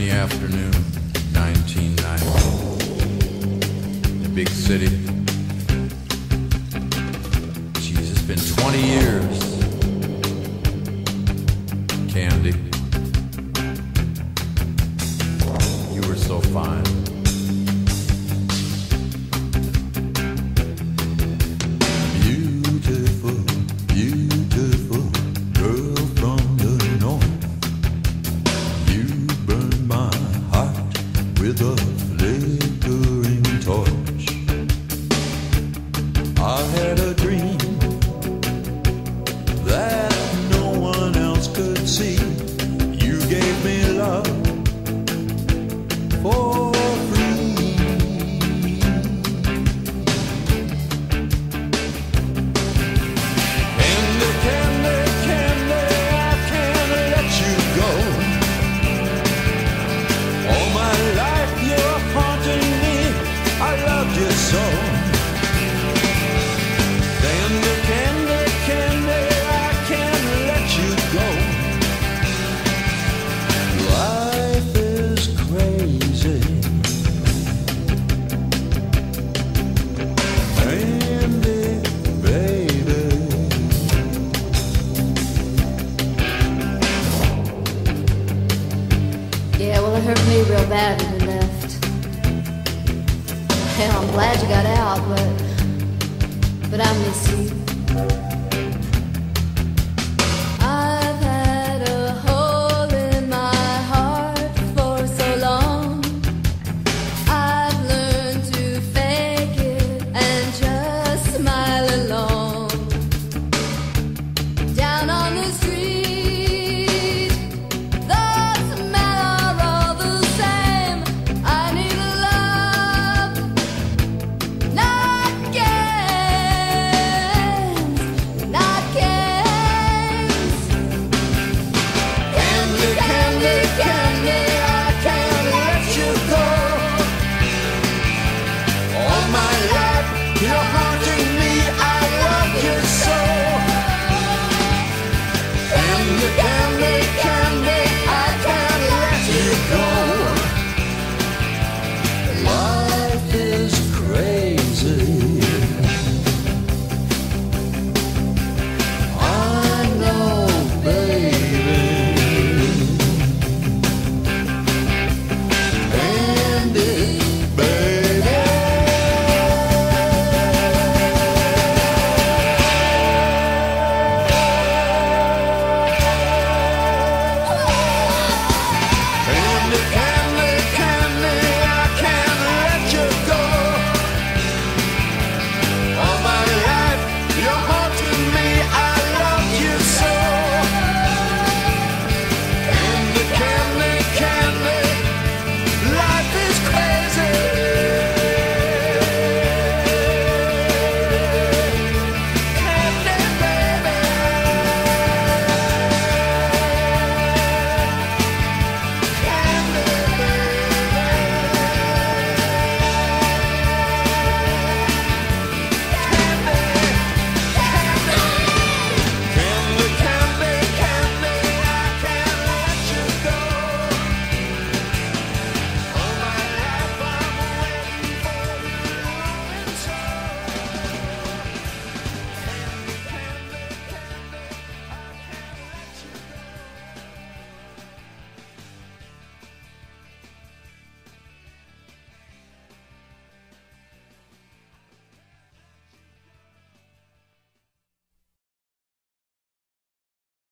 rainy afternoon, 1990. The big city. Jeez, it's been 20 years. Flickering torch. I had a dream that no one else could see. You gave me love me real bad when you left. Hell, I'm glad you got out, but but I miss you. I've had a hole in my heart for so long. I've learned to fake it and just smile along. Down on the street.